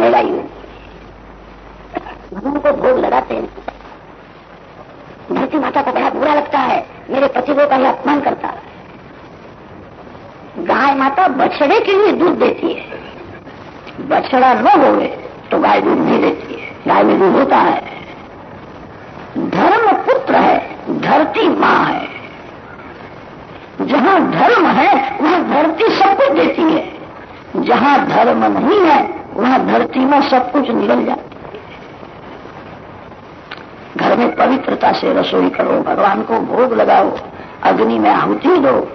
महँगाई होती भगवान को भोग लगाते हैं। धरती माता को बड़ा बुरा लगता है। मेरे पति को यह अपमान करता है। गाय माता बछड़े के लिए दूध देती है। बछड़ा न हो तो गाय दूध नहीं देती है। गाय में दूध होता है। धर्म पुत्र है, धरती माँ है। जहाँ धर्म है, वहाँ धरती सब कुछ देती है। जहाँ धर्म नहीं है वहाँ धरती में सब कुछ निकल जाती घर में पवित्रता से रसोई करो, भगवान को भोग लगाओ, अग्नि में आहुति दो,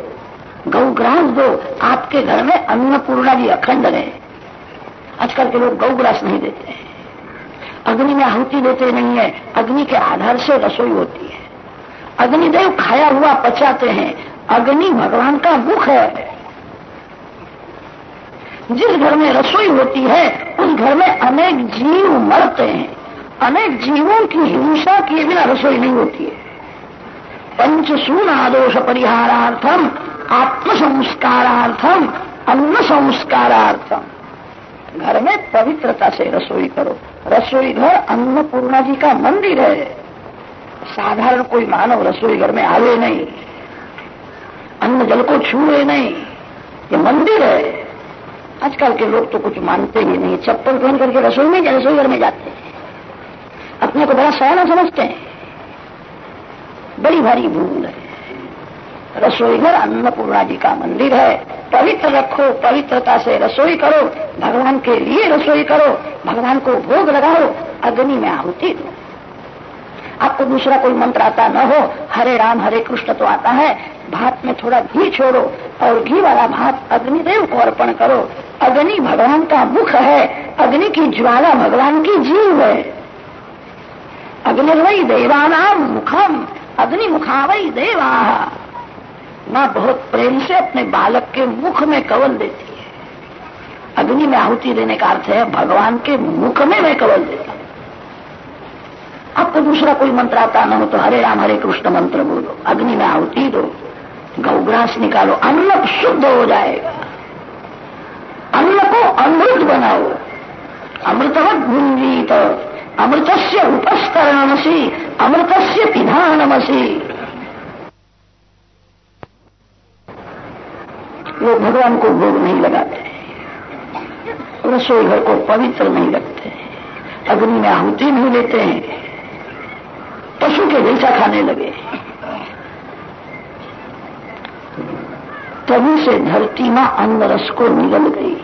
गौग्रास दो। आपके घर में अन्नपूर्णा भी अखंड रहे। आजकल के लोग गौग्रास नहीं देते हैं। अग्नि में आहुति देते नहीं है। अग्नि के आधार से रसोई होती है। अग्निदेव खाया हुआ पचाते हैं। अग्नि भगवान का मुख है। जिस घर में रसोई होती है, उस घर में अनेक जीव मरते हैं। अनेक जीवों की हिंसा किए बिना रसोई नहीं होती है। पंच सूनादोष परिहारार्थम आत्म संस्कारार्थम अन्न संस्कारार्थम घर में पवित्रता से रसोई करो। रसोई घर अन्नपूर्णा जी का मंदिर है। साधारण कोई मानव रसोई घर में आवे नहीं। अन्न जल को छूए नहीं। ये मंदिर है। आजकल के लोग तो कुछ मानते ही नहीं चप्पल पहन करके रसोई में रसोई घर में जाते हैं। अपने को बड़ा सयाना समझते हैं। बड़ी भारी भूल है। रसोई घर अन्नपूर्णा जी का मंदिर है। पवित्र रखो, पवित्रता से रसोई करो। भगवान के लिए रसोई करो। भगवान को भोग लगाओ। अग्नि में आहुति दो। आपको दूसरा कोई मंत्र आता न हो, हरे राम, हरे कृष्ण तो आता है। भात में थोड़ा घी छोड़ो और घी वाला भात अग्निदेव को अर्पण करो। अग्नि भगवान का मुख है, अग्नि की ज्वाला भगवान की जीव है। अग्निर्वई देवानाम मुखम अग्नि मुखावई देवा। माँ बहुत प्रेम से अपने बालक के मुख में कवल देती है। अग्नि में आहुति देने का अर्थ है, भगवान के मुख में मैं कवल देती हूँ। आपको दूसरा कोई मंत्र आता न हो तो हरे राम, हरे कृष्ण मंत्र बोलो। अग्नि में आहुति दो गौग्रास निकालो, अन्न शुद्ध हो जाएगा। अन्न को अमृत बनाओ। अमृतवत गुंजीत अमृत से उपस्करणमसी अमृत से पिधानमसी। लोग भगवान को भोग नहीं लगाते। रसोई घर को पवित्र नहीं रखते। अग्नि में आहुति नहीं लेते हैं। पशु के जैसा खाने लगे। तभी से धरती माँ अन्न रस को निगल गई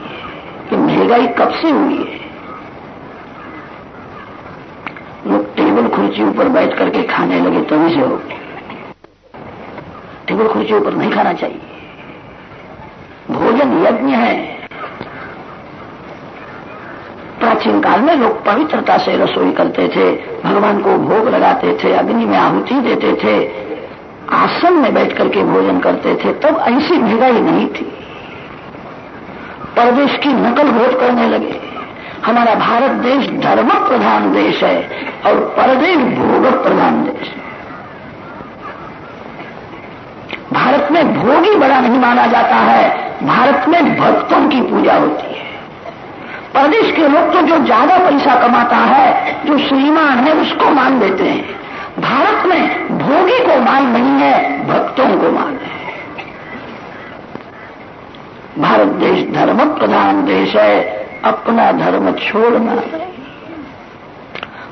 कि महँगाई कब से हुई है। लोग टेबल कुर्सी ऊपर बैठ करके खाने लगे, तभी से हो टेबल कुर्सी ऊपर नहीं खाना चाहिए। भोजन यज्ञ है। प्राचीन काल में लोग पवित्रता से रसोई करते थे, भगवान को भोग लगाते थे, अग्नि में आहुति देते थे। आसन में बैठ करके भोजन करते थे, तब ऐसी महँगाई नहीं थी। परदेश की नकल बहुत करने लगे। हमारा भारत देश धर्म प्रधान देश है और परदेश भोग प्रधान देश है। भारत में भोगी बड़ा नहीं माना जाता है। भारत में भक्तों की पूजा होती है। परदेश के लोग तो जो ज़्यादा पैसा कमाता है, जो श्रीमान है, उसको मान देते हैं। भारत में भोगी को मान नहीं है, भक्तों को मान है। भारत देश धर्म प्रधान देश है, अपना धर्म छोड़ना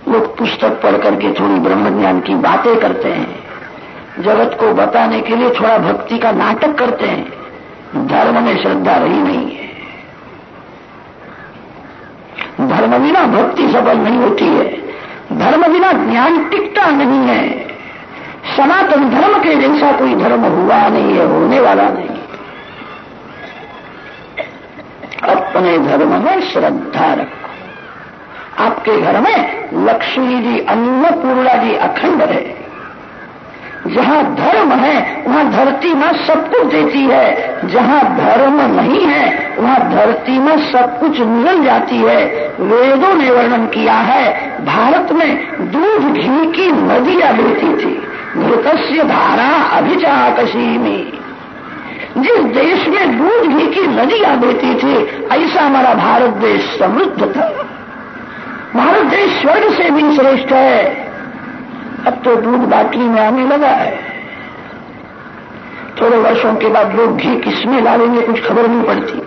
लोग पुस्तक पढ़ करके थोड़ी ब्रह्म ज्ञान की बातें करते हैं। जगत को बताने के लिए थोड़ा भक्ति का नाटक करते हैं। धर्म में श्रद्धा रही नहीं है। धर्म बिना भक्ति सफल नहीं होती है। धर्म बिना ज्ञान टिकता नहीं है। सनातन धर्म के जैसा कोई धर्म हुआ नहीं है होने वाला नहीं। अपने धर्म में श्रद्धा रखो। आपके घर में लक्ष्मी जी, अन्नपूर्णा जी अखंड है। जहाँ धर्म है, वहाँ धरती में सब कुछ देती है। जहाँ धर्म नहीं है, वहाँ धरती में सब कुछ निकल जाती है। वेदों ने वर्णन किया है, भारत में दूध घी की नदियाँ बहती थी। घृतस्य धारा अभिचाकशी में जिस देश में दूध घी की नदियाँ बहती थी, ऐसा हमारा भारत देश समृद्ध था। भारत देश स्वर्ग से भी श्रेष्ठ है। अब तो दूध बाटली में आने लगा है। थोड़े वर्षों के बाद लोग घी किसमें डालेंगे, कुछ खबर नहीं पड़ती।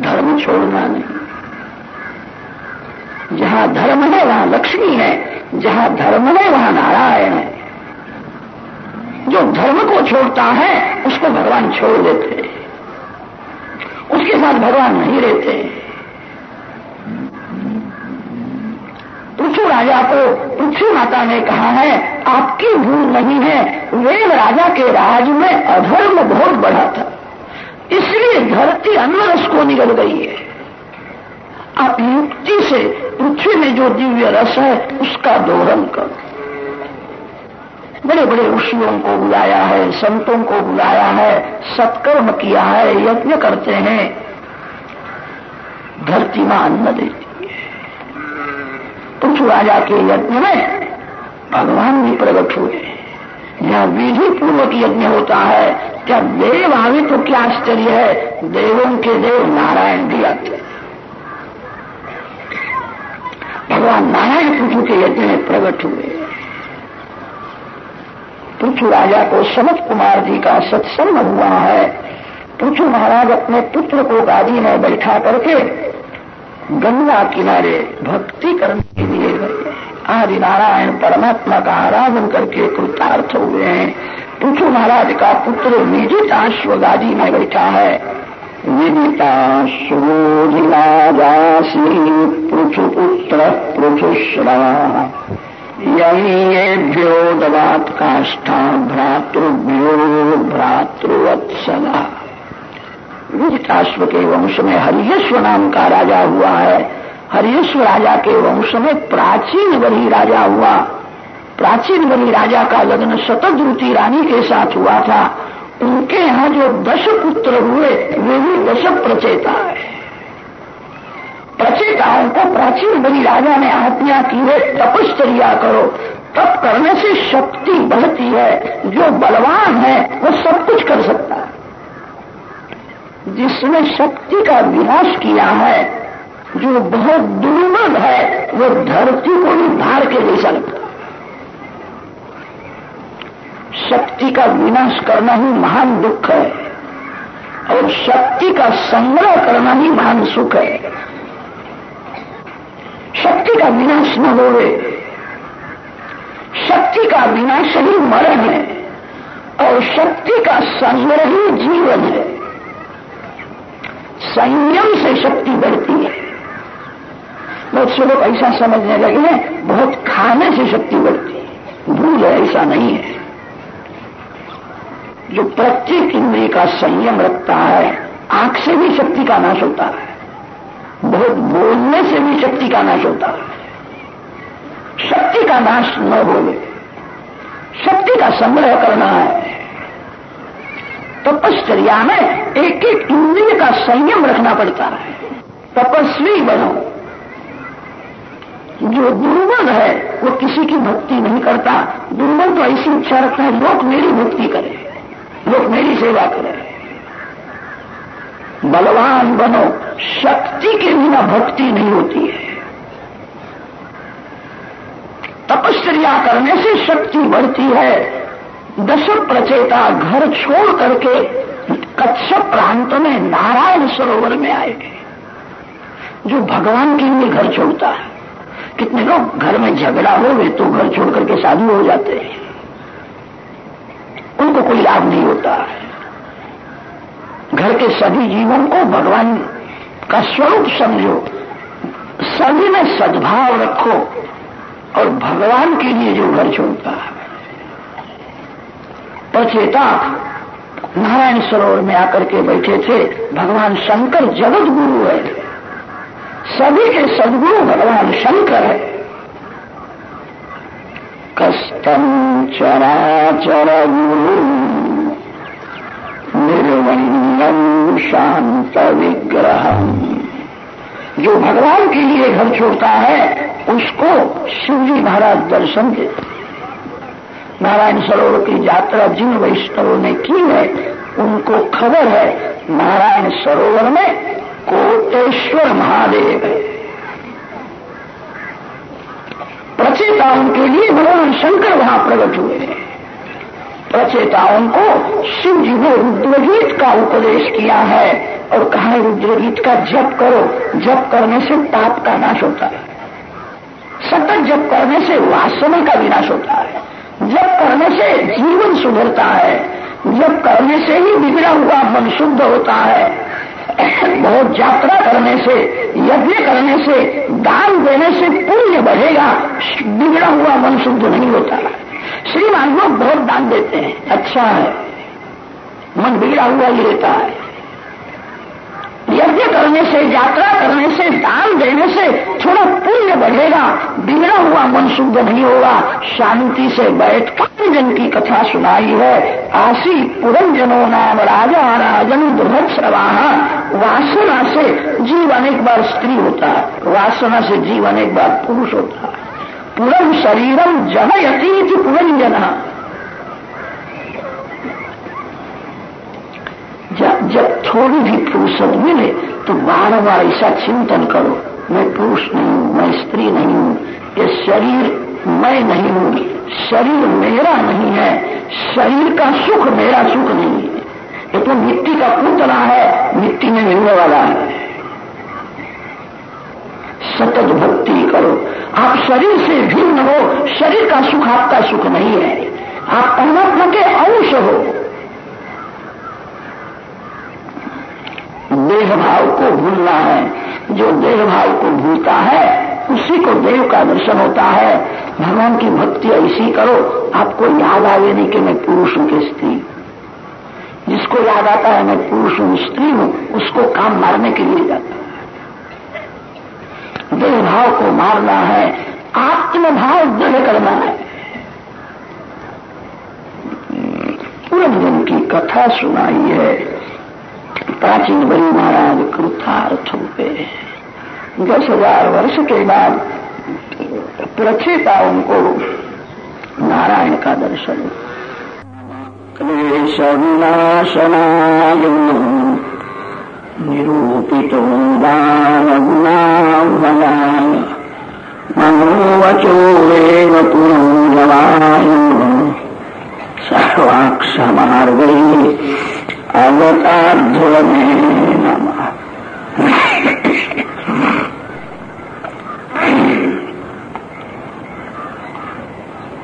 धर्म छोड़ना नहीं। जहाँ धर्म है, वहाँ लक्ष्मी है। जहाँ धर्म है, वहाँ नारायण है। जो धर्म को छोड़ता है, उसको भगवान छोड़ देते हैं। उसके साथ भगवान नहीं रहते। पृथ्वी राजा को पृथ्वी माता ने कहा है, आपकी भूल नहीं है, वेद राजा के राज में अधर्म बहुत बढ़ा था। इसलिए धरती अनरस को निकल गई है। आप युक्ति से पृथ्वी में जो दिव्य रस है, उसका दोहन करो। बड़े बड़े ऋषियों को बुलाया है, संतों को बुलाया है, सत्कर्म किया है, यज्ञ करते हैं। धरती माँ अन्न देती है। पृथ्वी राजा के यज्ञ में भगवान भी प्रकट हुए। जहाँ विधि पूर्वक यज्ञ होता है क्या देव आवे तो क्या आश्चर्य है, देवों के देव नारायण भी आते भगवान नारायण पृथ्वी के यज्ञ में प्रकट हुए। पृथ्वी राजा को सनत कुमार जी का सत्संग हुआ है। पृथ्वी महाराज अपने पुत्र को गादी में बैठा करके गंगा किनारे भक्ति करने के लिए गए। आदि नारायण परमात्मा का आराधन करके कृतार्थ हुए हैं। पृथ्वी महाराज का पुत्र विदिताश्व गादी में बैठा है। विदिता सुरोधिराजासी पृथुपुत्र पृथुश्रवा। यमीभ्यो दवात काष्ठा भ्रातृभ्यो भ्रातृवत्सला विदिताश्व के वंश में हरियश्व नाम का राजा हुआ है। हरियश्व राजा के वंश में प्राचीन बली राजा हुआ। प्राचीन बली राजा का लग्न शतद्रुति रानी के साथ हुआ था। उनके यहाँ जो दश पुत्र हुए, वे भी दश प्रचेता है। प्रचेताओं को प्राचीन बली राजा ने आज्ञा की है, तपश्चर्या करो। तप करने से शक्ति बढ़ती है, जो बलवान है, वो सब कुछ कर सकता है। जिसने शक्ति का विनाश किया है, जो बहुत दुर्बल है, वो धरती को भी भार के ले लगता है शक्ति का विनाश करना ही महान दुख है। और शक्ति का संग्रह करना ही महान सुख है। शक्ति का विनाश न होवे। शक्ति का विनाश ही मरण है। और शक्ति का संग्रह ही जीवन है। संयम से शक्ति बढ़ती है। बहुत से लोग ऐसा समझने लगे हैं, बहुत खाने से शक्ति बढ़ती है। भूल है, ऐसा नहीं है। जो प्रत्येक इंद्रिय का संयम रखता है, आँख से भी शक्ति का नाश होता है। बहुत बोलने से भी शक्ति का नाश होता है। शक्ति का नाश न बोले शक्ति का संग्रह करना है। तपश्चर्या में एक एक इंद्रिय का संयम रखना पड़ता है। तपस्वी बनो। जो दुर्बल है, वो किसी की भक्ति नहीं करता। दुर्बल तो ऐसी इच्छा रखता है, लोग मेरी भक्ति करें। लोग मेरी सेवा करें। बलवान बनो, शक्ति के बिना भक्ति नहीं होती है। तपस्या करने से शक्ति बढ़ती है। दश प्रचेता घर छोड़ करके कच्छ प्रांत में नारायण सरोवर में आए। गए जो भगवान के लिए घर छोड़ता है। कितने लोग घर में झगड़ा हो गए तो घर छोड़ करके साधु हो जाते हैं। उनको कोई लाभ नहीं होता। है घर के सभी जीवन को भगवान का स्वरूप समझो। सभी में सद्भाव रखो और भगवान के लिए जो घर छोड़ता है। प्रचेता नारायण सरोवर में आकर के बैठे थे। भगवान शंकर जगत गुरु है। सभी के सदगुरु भगवान शंकर है। कस्तम चराचर गुरु निर्वण्यम शांत विग्रह जो भगवान के लिए घर छोड़ता है, उसको शिवजी महाराज दर्शन देते नारायण सरोवर की यात्रा जिन वैष्णवों ने की है, उनको खबर है, नारायण सरोवर में कोटेश्वर महादेव है। प्रचेताओं के लिए भगवान शंकर वहाँ प्रकट हुए। हैं प्रचेताओं को शिव जी ने रुद्रगीत का उपदेश किया है और कहा, रुद्रगीत का जप करो। जप करने से पाप का नाश होता है। सतत जप करने से वासना का विनाश होता है। जप करने से जीवन सुधरता है। जप करने से ही बिगड़ा हुआ मन शुद्ध होता है। बहुत यात्रा करने से, यज्ञ करने से, दान देने से पुण्य बढ़ेगा। बिगड़ा हुआ मन शुद्ध नहीं होता। श्रीमान लोग बहुत दान देते हैं। अच्छा है। मन बिगड़ा हुआ ही रहता है। यज्ञ करने से, यात्रा करने से, दान देने से थोड़ा पुण्य बढ़ेगा, बिगड़ा हुआ मन शुद्ध नहीं होगा। शांति से बैठ जन की कथा सुनाई है। आशी पुरंजनो नाम राजा राजन दुर्भ श्रवाहा। वासना से जीव अनेक बार स्त्री होता है। वासना से जीवन एक बार पुरुष होता है। पुरम शरीरम जनयती पुरंजन जब जब थोड़ी भी फुर्सत मिले तो बार बार ऐसा चिंतन करो। मैं पुरुष नहीं हूँ, मैं स्त्री नहीं हूँ, ये शरीर मैं नहीं हूँ, शरीर मेरा नहीं है, शरीर का सुख मेरा सुख नहीं है। ये तो मिट्टी का पुतला है, मिट्टी में मिलने वाला है। सतत भक्ति करो। आप शरीर से भिन्न हो, शरीर का सुख आपका सुख नहीं है। आप परमात्मा के अंश हो। देह भाव को भूलना है। जो देह भाव को भूलता है, उसी को देव का दर्शन होता है। भगवान की भक्ति ऐसी करो, आपको याद आवे नहीं कि मैं पुरुष हूँ कि स्त्री। जिसको याद आता है मैं पुरुष हूँ, स्त्री हूँ, उसको काम मारने के लिए जाता है। देह भाव को मारना है, आत्मभाव दृढ़ करना है। पुरंजन की कथा सुनाई है। प्राचीन बलि महाराज कृतार्थ हुए दस हज़ार वर्ष के बाद प्रचेताओं को नारायण का दर्शन। निरूपितो दानगुणाभयाय मनोवचो वेव पुरोजवाय सर्वाक्षमार्गै अवताध्वने नमः।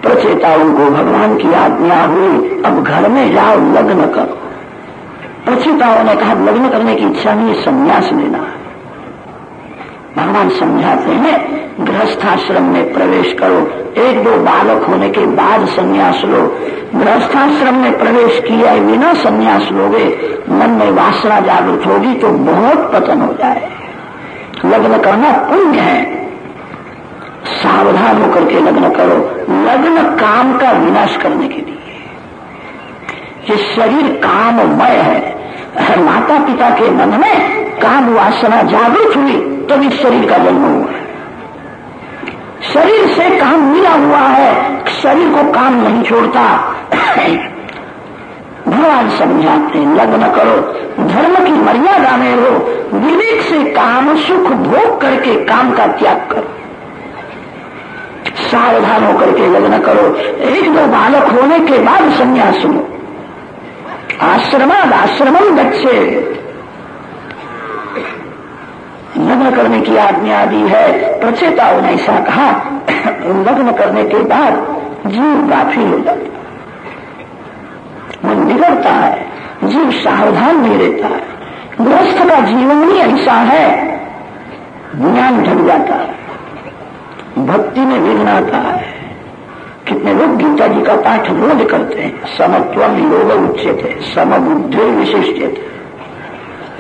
प्रचेताओं को भगवान की आज्ञा हुई, अब घर में जाओ, लग्न करो। प्रचेताओं ने कहा, लग्न करने की इच्छा नहीं संन्यास लेना भगवान समझाते हैं, गृहस्थाश्रम में प्रवेश करो। एक दो बालक होने के बाद संन्यास लो। गृहस्थाश्रम में प्रवेश किया बिना संन्यास लोगे, मन में वासना जागृत होगी तो बहुत पतन हो जाए। लग्न करना पुण्य है। सावधान होकर के लग्न करो। लग्न काम का विनाश करने के लिए। ये शरीर काममय है। माता पिता के मन में काम वासना जागृत हुई। तभी शरीर का जन्म हुआ है। शरीर से काम मिला हुआ है, शरीर को काम नहीं छोड़ता। भगवान समझाते लग्न करो, धर्म की मर्यादा में हो विवेक से काम, सुख भोग करके काम का त्याग करो। सावधान होकर के लग्न करो। एक दो बालक होने के बाद संन्यास लो आश्रमाद आश्रमम बच्चे लग्न करने की आज्ञा दी है। प्रचेताओं ने ऐसा कहा। लग्न करने के बाद जीव काफ़ी हो जाता मन बिगड़ता है। जीव सावधान नहीं रहता है। गृहस्थ का जीवन ही ऐसा है। ज्ञान ढक जाता है। भक्ति में विघ्न आता है। कितने लोग गीता जी का पाठ रोज करते हैं। समत्व योग उच्चे थे समबुद्धि विशिष्ट थे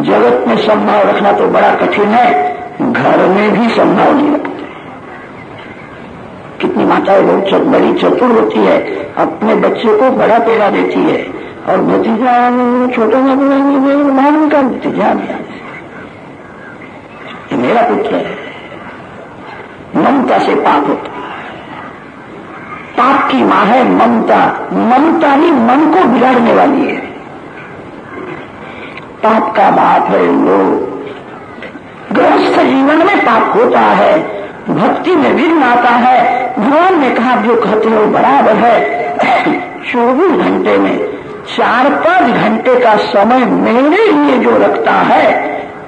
जगत में संभाव रखना तो बड़ा कठिन है। घर में भी संभाव नहीं रखते। कितनी माताएँ बहुत बड़ी चतुर होती है, अपने बच्चे को बड़ा पेड़ा देती है, और भतीजा छोटे में बाहर निकाल देती ध्यान ये मेरा पुत्र है। ममता से पाप होता पाप की माँ है ममता। ममता ही मन को बिगाड़ने वाली है। पाप का बाप है लोग गृहस्थ जीवन में पाप होता है, भक्ति में विघ्न आता है। भगवान ने कहा, जो कहते हो बराबर है। चौबीस घंटे में, चार पाँच घंटे का समय मेरे लिए जो रखता है,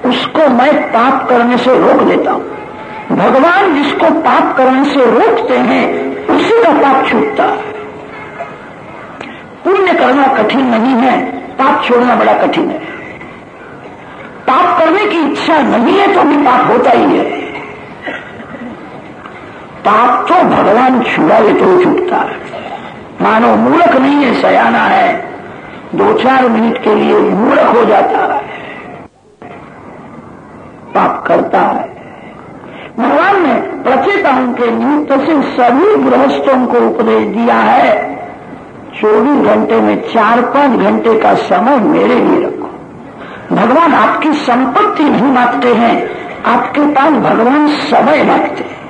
उसको मैं पाप करने से रोक देता हूँ। भगवान जिसको पाप करने से रोकते हैं, उसी का पाप छूटता है। पुण्य करना कठिन नहीं है, पाप छोड़ना बड़ा कठिन है। पाप करने की इच्छा नहीं है तो भी पाप होता ही है। पाप तो भगवान छुड़ाए तो छूटता है। मानो मूर्ख नहीं है, सयाना है। दो चार मिनट के लिए मूर्ख हो जाता है। पाप करता है। भगवान ने प्रचेताओं के निमित्त से सभी गृहस्थों को उपदेश दिया है, चौबीस घंटे में चार पाँच घंटे का समय मेरे लिए रखो। भगवान आपकी संपत्ति नहीं मांगते हैं। आपके पास भगवान समय मांगते हैं।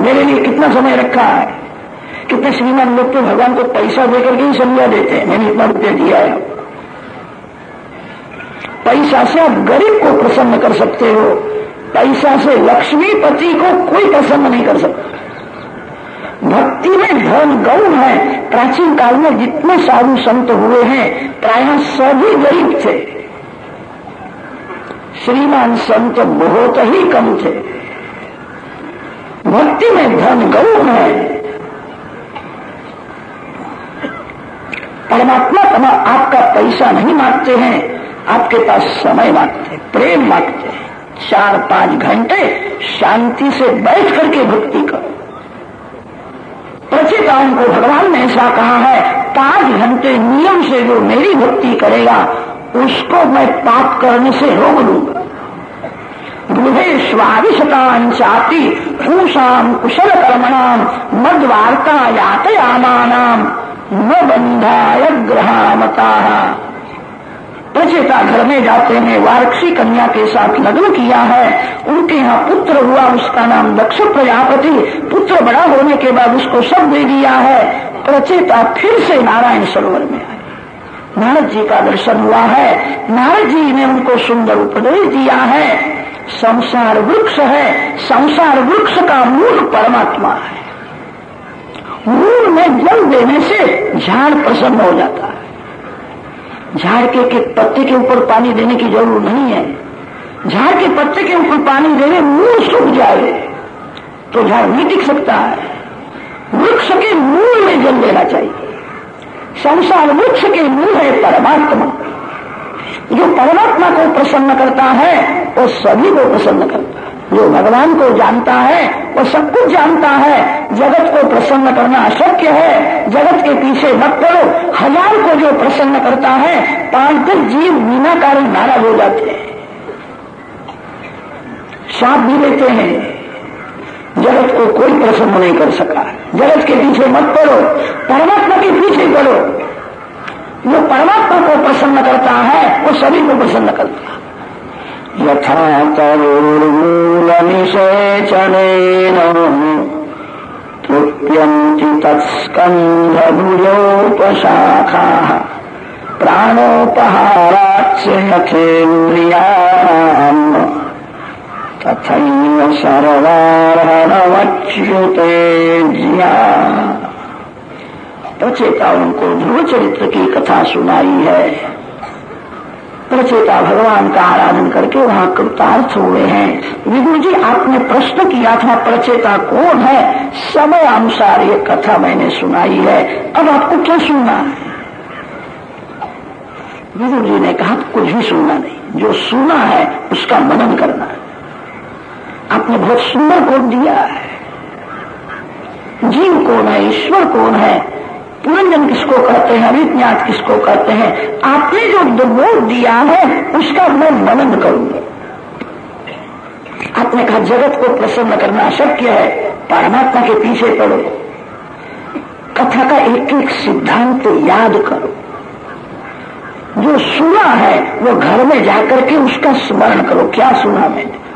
मेरे लिए कितना समय रखा है? कितने श्रीमान लोग तो भगवान को पैसा देकर के ही समझा देते हैं। मैंने इतना रुपया दिया है। पैसा से आप गरीब को प्रसन्न कर सकते हो। पैसा से लक्ष्मीपति को कोई प्रसन्न नहीं कर सकता। भक्ति में धन गौण है। प्राचीन काल में जितने साधु संत हुए हैं, प्राय सभी गरीब थे। श्रीमान संत बहुत ही कम थे। भक्ति में धन गौण है। परमात्मा तमा आपका पैसा नहीं मांगते हैं, आपके पास समय मांगते हैं, प्रेम मांगते हैं। चार पाँच घंटे शांति से बैठ करके भक्ति करो। प्रचेताओं को भगवान ने ऐसा कहा है पाँच घंटे नियम से जो मेरी भक्ति करेगा, उसको मैं पाप करने से रोक लूँगा गृहे स्वाविशतान चाती भूषाम कुशल कर्मणाम मद वार्ता यातयामान न बंधाय ग्रहामता। प्रचेता घर में जाते हैं वारक्षी कन्या के साथ लग्न किया है। उनके यहाँ पुत्र हुआ, उसका नाम दक्ष प्रजापति। पुत्र बड़ा होने के बाद उसको सब दे दिया है। प्रचेता फिर से नारायण सरोवर में आए नारद जी का दर्शन हुआ है। नारद जी ने उनको सुंदर उपदेश दिया है। संसार वृक्ष है। संसार वृक्ष का मूल परमात्मा है। मूल में जल देने से झाड़ प्रसन्न हो जाता है। झाड़ के, पत्ते के ऊपर पानी देने की ज़रूरत नहीं है। झाड़ के पत्ते के ऊपर पानी देने मूल सूख जाए तो झाड़ नहीं टिक सकता है। वृक्ष के मूल में जल देना चाहिए। संसार वृक्ष के मूल है परमात्मा। जो परमात्मा को प्रसन्न करता है वो सभी को प्रसन्न करता है। जो भगवान को जानता है, वो सब कुछ जानता है। जगत को प्रसन्न करना अशक्य है। जगत के पीछे मत पड़ो। हज़ार को जो प्रसन्न करता है पाँच जीव बिना कारण नाराज़ हो जाते हैं। साप भी लेते हैं। जगत को कोई प्रसन्न नहीं कर सका। जगत के पीछे मत पड़ो। परमात्मा के पीछे पड़ो। जो परमात्मा को प्रसन्न करता है, वो सभी को प्रसन्न करता है। यथा तरुर्मूलनिषेचनेन तृप्यन्ति तत्स्कन्धभुजोपशाखाः प्राणोपहाराच्च यथेन्द्रियाम् तथैव सर्वार्हणमच्युते ज्ञा प्रचेताओं को ध्रुव चरित्र की कथा सुनाई है। प्रचेता भगवान का आराधन करके वहाँ कृतार्थ हुए हैं। विदुर जी, आपने प्रश्न किया था, प्रचेता कौन है? समय अनुसार ये कथा मैंने सुनाई है। अब आपको क्या सुनना है? विदुर जी ने कहा, कुछ भी सुनना नहीं। जो सुना है, उसका मनन करना है। आपने बहुत सुंदर कोट दिया है। जीव कौन है? ईश्वर कौन है? पुरंजन किसको कहते हैं अभिज्ञात किसको कहते हैं, आपने जो दुर्बोध दिया है, उसका मैं मनन करूँगा। आपने कहा, जगत को प्रसन्न करना अशक्य है, परमात्मा के पीछे पड़ो। कथा का एक एक सिद्धांत याद करो। जो सुना है, वो घर में जाकर के उसका स्मरण करो। क्या सुना मैंने?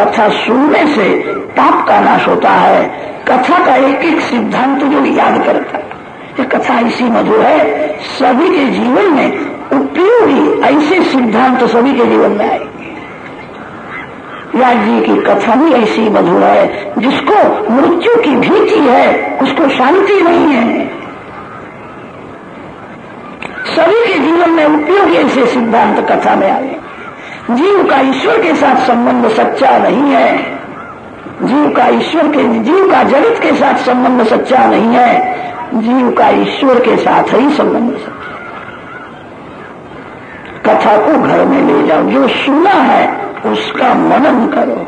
कथा सुनने से पाप का नाश होता है। कथा का एक एक सिद्धांत जो याद करता ये कथा ऐसी मधुर है। सभी के जीवन में उपयोगी ऐसे सिद्धांत सभी के जीवन में आएँगे। व्यास जी की कथा भी ऐसी मधुर है, जिसको मृत्यु की भीति है, उसको शांति नहीं है। सभी के जीवन में उपयोगी ऐसे सिद्धांत कथा में आए। जीव का ईश्वर के साथ संबंध सच्चा नहीं है। जीव का ईश्वर के, जीव का जगत के साथ संबंध सच्चा नहीं है। जीव का ईश्वर के साथ ही संबंध सच्चा कथा को घर में ले जाओ, जो सुना है, उसका मनन करो।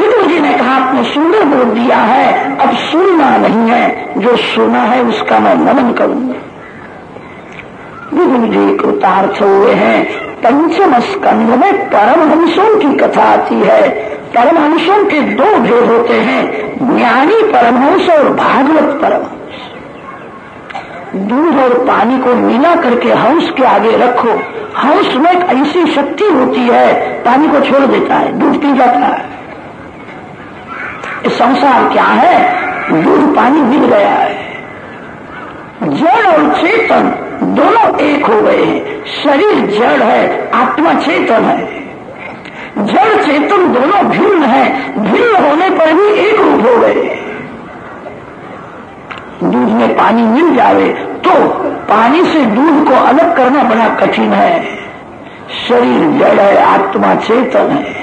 विदु जी ने कहा, आपने सुंदर बोल दिया है, अब सुनना नहीं है। जो सुना है, उसका मैं मनन करूँगा। विदु जी कृतार्थ हुए हैं। पंचम स्कंध में परमहंसों की कथा आती है। परमहंसों के दो भेद होते हैं, ज्ञानी परमहंस और भागवत परमहंस। दूध और पानी को मिला करके हंस के आगे रखो। हंस में एक ऐसी शक्ति होती है, पानी को छोड़ देता है, दूध पी जाता है। इस संसार क्या है? दूध पानी मिल गया है। जड़ और चेतन दोनों एक हो गए हैं। शरीर जड़ है, आत्मा चेतन है। जड़ चेतन दोनों भिन्न है। भिन्न होने पर भी एक रूप हो गए। दूध में पानी मिल जावे तो पानी से दूध को अलग करना बड़ा कठिन है। शरीर जड़ है, आत्मा चेतन है।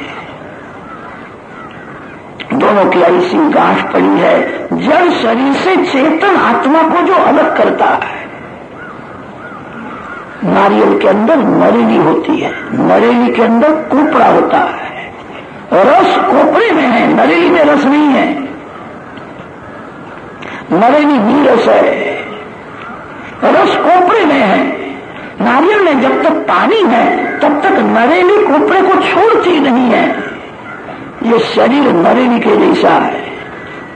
दोनों की ऐसी गांठ पड़ी है। जड़ शरीर से चेतन आत्मा को जो अलग करता है। नारियल के अंदर नरेली होती है। नरेली के अंदर कोपड़ा होता है। रस कोपड़े में है, नरेली में रस नहीं है। नरेली भी रस है। रस कोपड़े में है। नारियल में जब तक पानी है, तब तक नरेली कोपड़े को छोड़ती नहीं है। ये शरीर नरेली के जैसा है।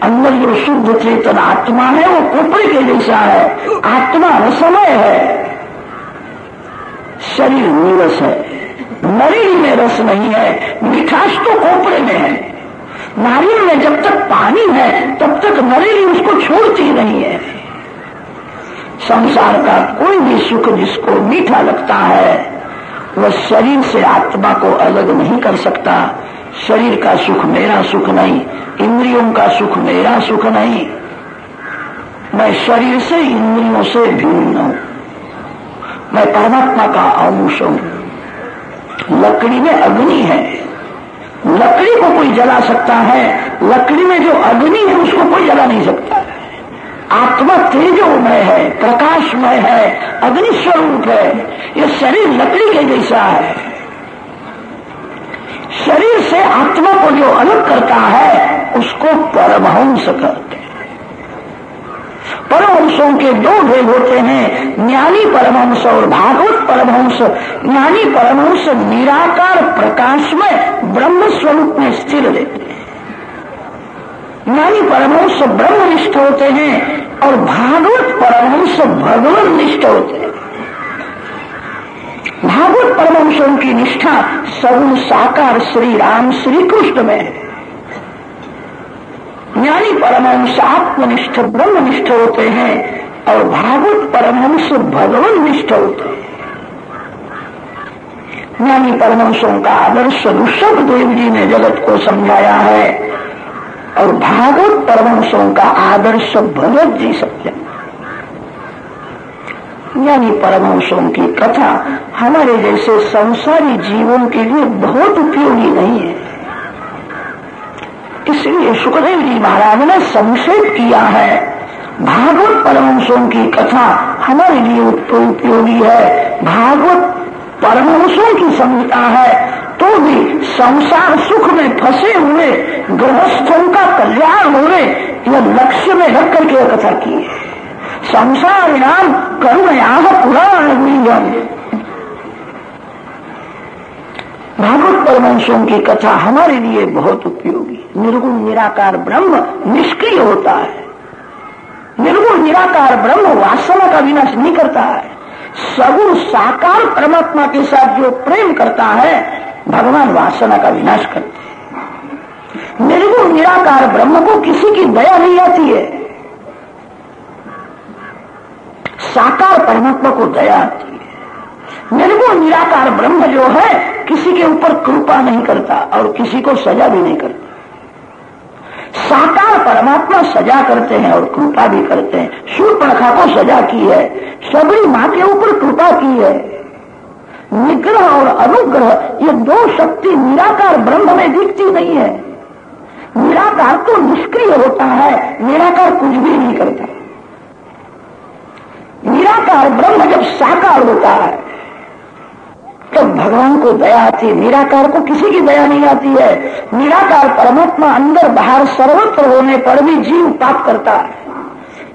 अंदर जो शुद्ध चेतन आत्मा है, वो कोपड़े के जैसा है। आत्मा रसमय है। शरीर नीरस है। नरेली में रस नहीं है, मिठास तो कोपड़े में है। नारियल में जब तक पानी है, तब तक नरेली उसको छोड़ती नहीं है। संसार का कोई भी सुख जिसको मीठा लगता है, वह शरीर से आत्मा को अलग नहीं कर सकता। शरीर का सुख मेरा सुख नहीं, इंद्रियों का सुख मेरा सुख नहीं। मैं शरीर से इंद्रियों से भिन्न हूँ। मैं परमात्मा का अंश हूँ। लकड़ी में अग्नि है। लकड़ी को कोई जला सकता है। लकड़ी में जो अग्नि है, उसको कोई जला नहीं सकता। है आत्मा तेजोमय है, प्रकाशमय है, अग्नि स्वरूप है। यह शरीर लकड़ी के जैसा है। शरीर से आत्मा को जो अलग करता है, उसको परमहंस करते हैं। परमहंसों के दो भेद होते हैं। ज्ञानी परमहंस और भागवत परमहंस। ज्ञानी परमहंस निराकार प्रकाश में ब्रह्म स्वरूप में स्थिर रहते हैं। ज्ञानी परमहंस ब्रह्मनिष्ठ होते हैं और भागवत परमहंस भगवान निष्ठ होते हैं। भागवत परमहंसों की निष्ठा सगुण साकार श्री राम श्री कृष्ण में है। ज्ञानी परमहंस आत्मनिष्ठ, ब्रह्मनिष्ठ होते हैं और भागवत परमहंस भगवान निष्ठ होते हैं। ज्ञानी परमहंसों का आदर्श ऋषभ देव जी ने जगत को समझाया है और भागवत परमहंसों का आदर्श भगवत जी सत्य ज्ञानी परमहंसों की कथा हमारे जैसे संसारी जीवन के लिए बहुत उपयोगी नहीं है। इसलिए सुखदेव जी महाराज ने संक्षेप किया है। भागवत परमहंसों की कथा हमारे लिए उपयोगी है। भागवत परमहंसों की संहिता है तो भी संसार सुख में फंसे हुए गृहस्थों का कल्याण हो रहे यह लक्ष्य में रख करके कथा की है। संसार नाम करुणयाह पुराण गुंजन भागवत परमंशों की कथा हमारे लिए बहुत उपयोगी निर्गुण निराकार ब्रह्म निष्क्रिय होता है। निर्गुण निराकार ब्रह्म वासना का विनाश नहीं करता है। सगुण साकार परमात्मा के साथ जो प्रेम करता है, भगवान वासना का विनाश करते हैं। निर्गुण निराकार ब्रह्म को किसी की दया नहीं आती है। साकार परमात्मा को दया आती है। निर्गुण निराकार ब्रह्म जो है, किसी के ऊपर कृपा नहीं करता और किसी को सजा भी नहीं करता। साकार परमात्मा सजा करते हैं और कृपा भी करते हैं। शूर्पणखा को सजा की है सबरी माँ के ऊपर कृपा की है। निग्रह और अनुग्रह, ये दो शक्ति निराकार ब्रह्म में दिखती नहीं है। निराकार तो निष्क्रिय होता है, निराकार कुछ भी नहीं करता। निराकार ब्रह्म जब साकार होता है तो भगवान को दया आती है, निराकार को किसी की दया नहीं आती है। निराकार परमात्मा अंदर बाहर सर्वत्र होने पर भी जीव पाप करता है।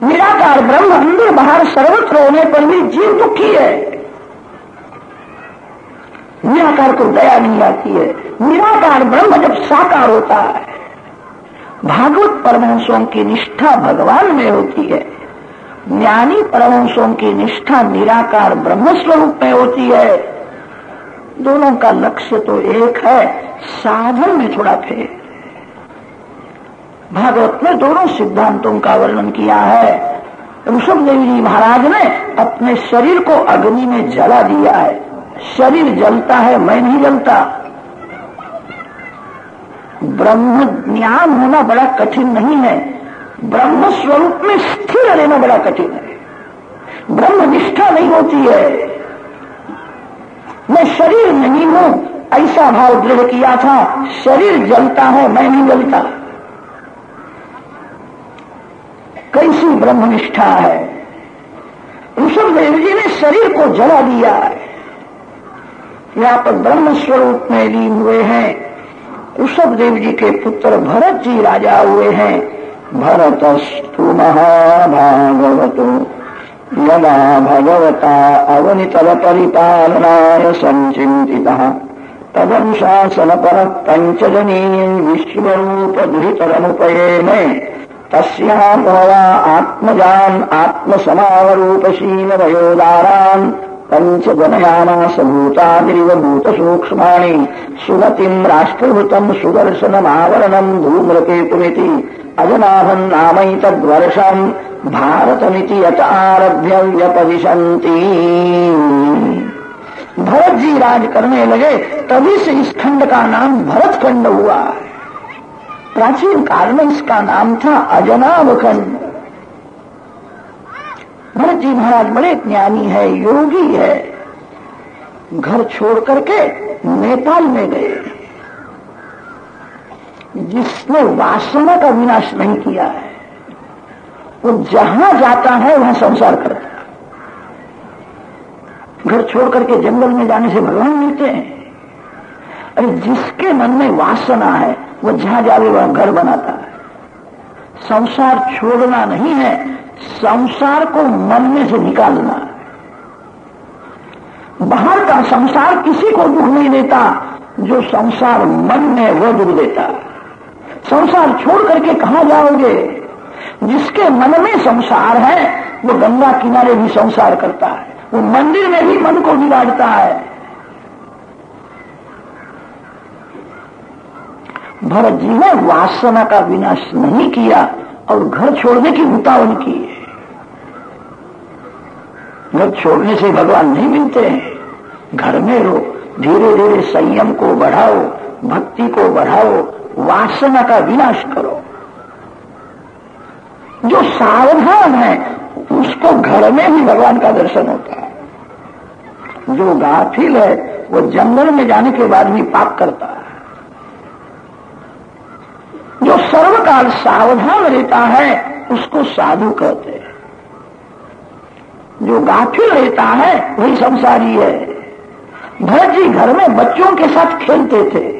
निराकार ब्रह्म अंदर बाहर सर्वत्र होने पर भी जीव दुखी है। निराकार को दया नहीं आती है। निराकार ब्रह्म जब साकार होता है, भागवत परमहंसों की निष्ठा भगवान में होती है। ज्ञानी परमहंसों की निष्ठा निराकार ब्रह्म स्वरूप में होती है। दोनों का लक्ष्य तो एक है, साधन में थोड़ा फेर। भागवत में दोनों सिद्धांतों का वर्णन किया है। ऋषभ देवी जी महाराज ने अपने शरीर को अग्नि में जला दिया है। शरीर जलता है, मैं नहीं जलता। ब्रह्म ज्ञान होना बड़ा कठिन नहीं है। ब्रह्म स्वरूप में स्थिर रहना बड़ा कठिन है। ब्रह्म निष्ठा नहीं होती है। मैं शरीर नहीं हूँ। ऐसा भाव दृढ़ किया था। शरीर जलता है, मैं नहीं जलता। कैसी ब्रह्मनिष्ठा है। ऋषभ देव जी ने शरीर को जला दिया है। यहाँ पर ब्रह्म स्वरूप में लीन हुए हैं। ऋषभ देव जी के पुत्र भरत जी राजा हुए हैं। भरतस्तु महाभागवतु। यदा भगवता अवनितलपरिपालनाय सञ्चिन्तितः तदनुशासनपरः पञ्चजनीयम् विश्वरूपदुहितरनुपयेणे तस्यानुभया आत्मजान् आत्मसमावरूपशीलवयोदारान् पञ्चगणयानासभूतादिव भूतसूक्ष्माणि सुमतिम् राष्ट्रभृतम् सुदर्शनमावरणम् धूम्रकेतुमिति। अजनाभन् नामैतद्वर्षम् भारतमिति यत आरभ्य व्यपदिशंती भरत जी राज करने लगे, तभी से इस खंड का नाम भरत खंड हुआ। प्राचीन काल में इसका नाम था अजनाभ खंड भरत जी महाराज बड़े ज्ञानी है, योगी है। घर छोड़ करके नेपाल में गए। जिसने वासना का विनाश नहीं किया है, वो जहाँ जाता है, वहाँ संसार करता है। घर छोड़ करके जंगल में जाने से भगवान मिलते हैं। अरे जिसके मन में वासना है, वो जहाँ जावे, वहाँ घर बनाता है। संसार छोड़ना नहीं है, संसार को मन में से निकालना है। बाहर का संसार किसी को दुख नहीं देता, जो संसार मन में वो दुख देता संसार छोड़ करके कहा जाओगे? जिसके मन में संसार है, वो गंगा किनारे भी संसार करता है। वो मंदिर में भी मन को बिगाड़ता है। भरत जी ने वासना का विनाश नहीं किया और घर छोड़ने की उतावल की है। घर छोड़ने से भगवान नहीं मिलते हैं। घर में रहो धीरे धीरे संयम को बढ़ाओ, भक्ति को बढ़ाओ वासना का विनाश करो। जो सावधान है, उसको घर में ही भगवान का दर्शन होता है। जो गाफिल है, वो जंगल में जाने के बाद भी पाप करता है। जो सर्वकाल सावधान रहता है, उसको साधु कहते हैं। जो गाफिल रहता है, वही संसारी है। भरत जी घर में बच्चों के साथ खेलते थे।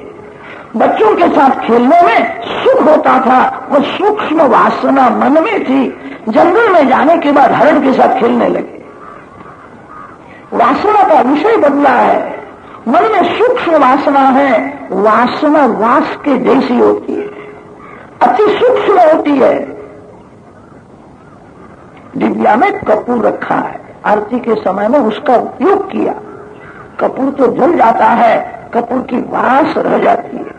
बच्चों के साथ खेलने में सुख होता था। वो सूक्ष्म वासना मन में थी। जंगल में जाने के बाद हरण के साथ खेलने लगे। वासना का विषय बदला है। मन में सूक्ष्म वासना है। वासना वास के जैसी होती है। अति सूक्ष्म होती है। दिव्या में कपूर रखा है। आरती के समय में उसका उपयोग किया। कपूर तो जल जाता है। कपूर की वास रह जाती है।